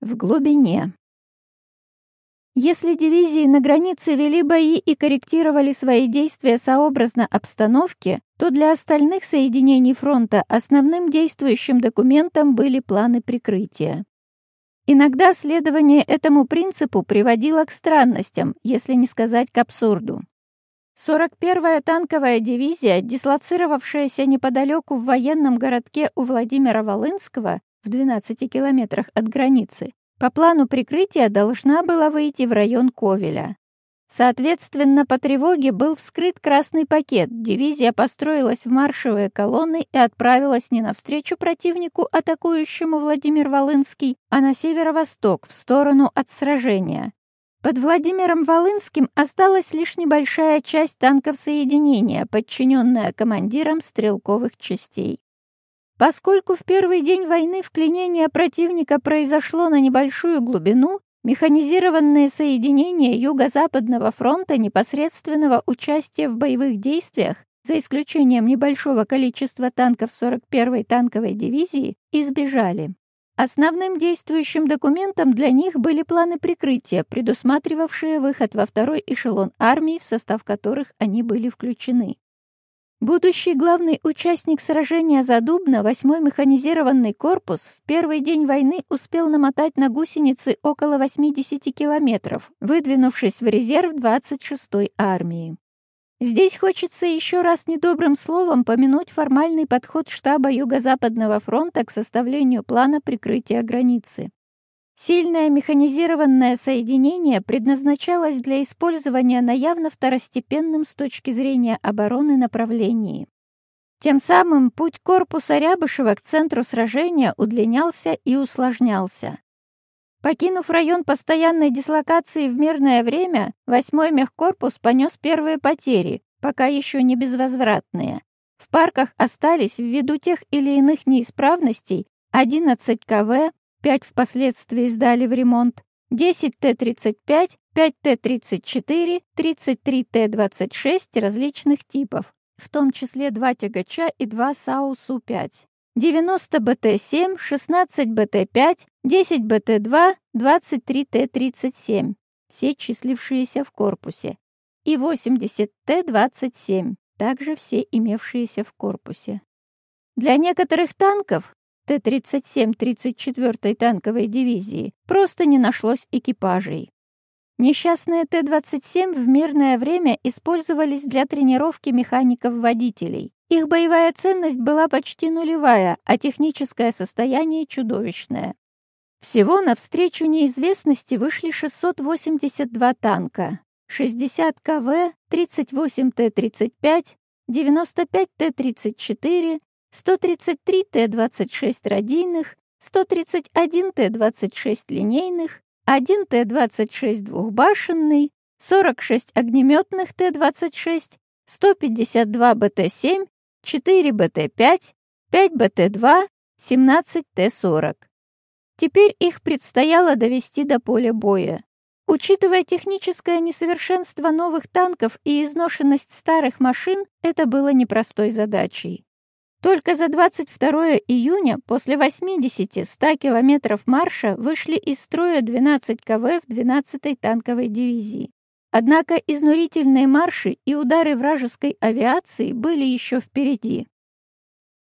В глубине. Если дивизии на границе вели бои и корректировали свои действия сообразно обстановке, то для остальных соединений фронта основным действующим документом были планы прикрытия. Иногда следование этому принципу приводило к странностям, если не сказать к абсурду. 41-я танковая дивизия, дислоцировавшаяся неподалеку в военном городке у Владимира Волынского в 12 километрах от границы, по плану прикрытия должна была выйти в район Ковеля. Соответственно, по тревоге был вскрыт красный пакет, дивизия построилась в маршевые колонны и отправилась не навстречу противнику, атакующему Владимир Волынский, а на северо-восток, в сторону от сражения. Под Владимиром Волынским осталась лишь небольшая часть танков соединения, подчиненная командирам стрелковых частей. Поскольку в первый день войны вклинение противника произошло на небольшую глубину, механизированные соединения Юго-Западного фронта непосредственного участия в боевых действиях, за исключением небольшого количества танков 41-й танковой дивизии, избежали. Основным действующим документом для них были планы прикрытия, предусматривавшие выход во второй эшелон армии, в состав которых они были включены. Будущий главный участник сражения за Дубно, 8-й механизированный корпус, в первый день войны успел намотать на гусеницы около 80 километров, выдвинувшись в резерв 26-й армии. Здесь хочется еще раз недобрым словом помянуть формальный подход штаба Юго-Западного фронта к составлению плана прикрытия границы. Сильное механизированное соединение предназначалось для использования на явно второстепенном с точки зрения обороны направлении. Тем самым путь корпуса Рябышева к центру сражения удлинялся и усложнялся. Покинув район постоянной дислокации в мирное время, 8-й мехкорпус понес первые потери, пока еще не безвозвратные. В парках остались ввиду тех или иных неисправностей 11 КВ, 5 впоследствии сдали в ремонт, 10 Т-35, 5 Т-34, 33 Т-26 различных типов, в том числе два тягача и два САУ-Су-5. 90 БТ-7, 16 БТ-5, 10 БТ-2, 23 Т-37, все числившиеся в корпусе, и 80 Т-27, также все имевшиеся в корпусе. Для некоторых танков Т-37 34-й танковой дивизии просто не нашлось экипажей. Несчастные Т-27 в мирное время использовались для тренировки механиков-водителей. Их боевая ценность была почти нулевая, а техническое состояние чудовищное. Всего навстречу неизвестности вышли 682 танка, 60 КВ, 38 Т-35, 95 Т-34, 133 Т-26 радийных, 131 Т-26 линейных, 1 Т-26 двухбашенный, 46 огнеметных Т-26, 152 БТ-7, 4 БТ-5, 5 БТ-2, 17 Т-40. Теперь их предстояло довести до поля боя. Учитывая техническое несовершенство новых танков и изношенность старых машин, это было непростой задачей. Только за 22 июня после 80-100 километров марша вышли из строя 12 КВ в 12-й танковой дивизии. Однако изнурительные марши и удары вражеской авиации были еще впереди.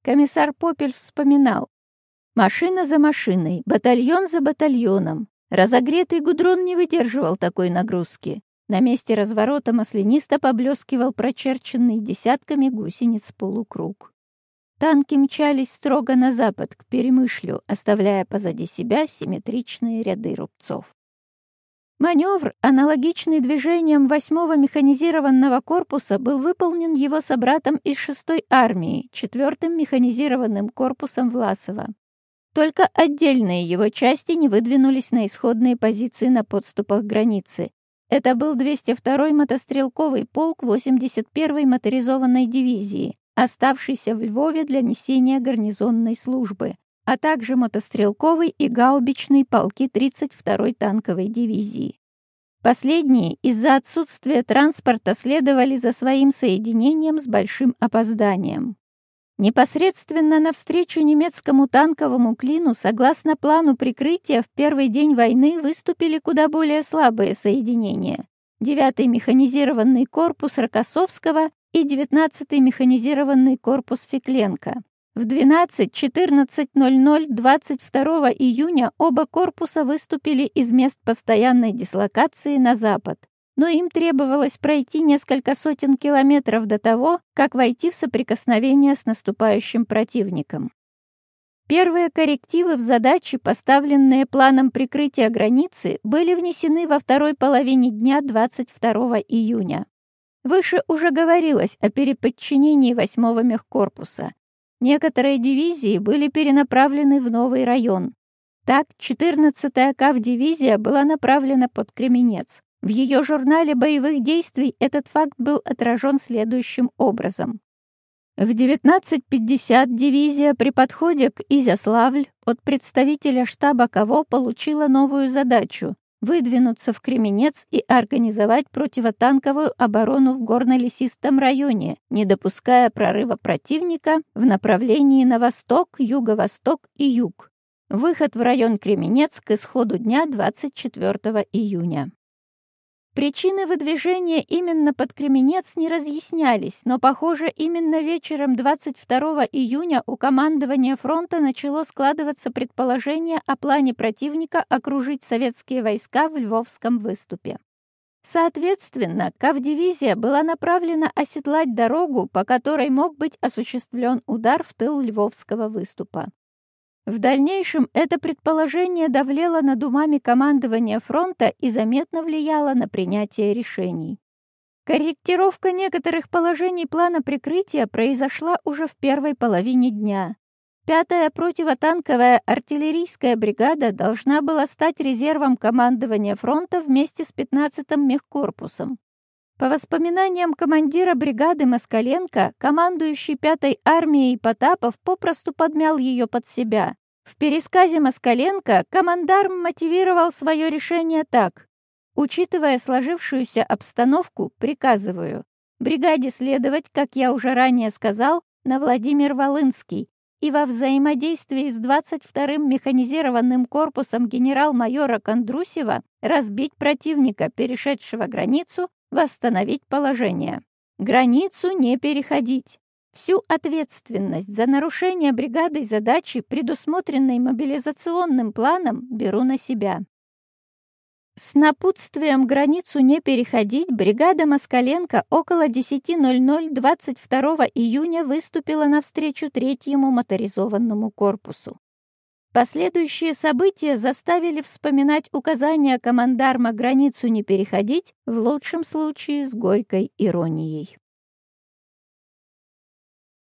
Комиссар Попель вспоминал. Машина за машиной, батальон за батальоном. Разогретый гудрон не выдерживал такой нагрузки. На месте разворота маслянисто поблескивал прочерченный десятками гусениц полукруг. Танки мчались строго на запад, к Перемышлю, оставляя позади себя симметричные ряды рубцов. Маневр, аналогичный движениям 8-го механизированного корпуса, был выполнен его собратом из 6-й армии, 4-м механизированным корпусом Власова. Только отдельные его части не выдвинулись на исходные позиции на подступах границы. Это был 202-й мотострелковый полк 81-й моторизованной дивизии, оставшийся в Львове для несения гарнизонной службы, а также мотострелковый и гаубичный полки 32-й танковой дивизии. Последние из-за отсутствия транспорта следовали за своим соединением с большим опозданием. Непосредственно навстречу немецкому танковому клину, согласно плану прикрытия, в первый день войны выступили куда более слабые соединения. 9-й механизированный корпус Рокоссовского и 19-й механизированный корпус Фекленко. В 12-14.00 22 июня оба корпуса выступили из мест постоянной дислокации на запад но им требовалось пройти несколько сотен километров до того, как войти в соприкосновение с наступающим противником. Первые коррективы в задачи, поставленные планом прикрытия границы, были внесены во второй половине дня 22 июня. Выше уже говорилось о переподчинении 8-го мехкорпуса. Некоторые дивизии были перенаправлены в новый район. Так, 14-я КАВ-дивизия была направлена под Кременец. В ее журнале боевых действий этот факт был отражен следующим образом. В 19.50 дивизия при подходе к Изяславль от представителя штаба КАВО получила новую задачу – выдвинуться в Кременец и организовать противотанковую оборону в горно-лесистом районе, не допуская прорыва противника в направлении на восток, юго-восток и юг. Выход в район Кременец к исходу дня 24 июня. Причины выдвижения именно под Кременец не разъяснялись, но, похоже, именно вечером 22 июня у командования фронта начало складываться предположение о плане противника окружить советские войска в Львовском выступе. Соответственно, Кавдивизия была направлена оседлать дорогу, по которой мог быть осуществлен удар в тыл Львовского выступа. В дальнейшем это предположение давлело над умами командования фронта и заметно влияло на принятие решений. Корректировка некоторых положений плана прикрытия произошла уже в первой половине дня. Пятая противотанковая артиллерийская бригада должна была стать резервом командования фронта вместе с 15-м мехкорпусом. По воспоминаниям командира бригады Москаленко, командующий пятой армией Потапов попросту подмял ее под себя. В пересказе Москаленко командарм мотивировал свое решение так. Учитывая сложившуюся обстановку, приказываю бригаде следовать, как я уже ранее сказал, на Владимир Волынский и во взаимодействии с 22-м механизированным корпусом генерал-майора Кондрусева разбить противника, перешедшего границу, восстановить положение. Границу не переходить. Всю ответственность за нарушение бригадой задачи, предусмотренной мобилизационным планом, беру на себя. С напутствием границу не переходить бригада Москаленко около 10.00 22 июня выступила навстречу третьему моторизованному корпусу. Последующие события заставили вспоминать указания командарма границу не переходить, в лучшем случае с горькой иронией.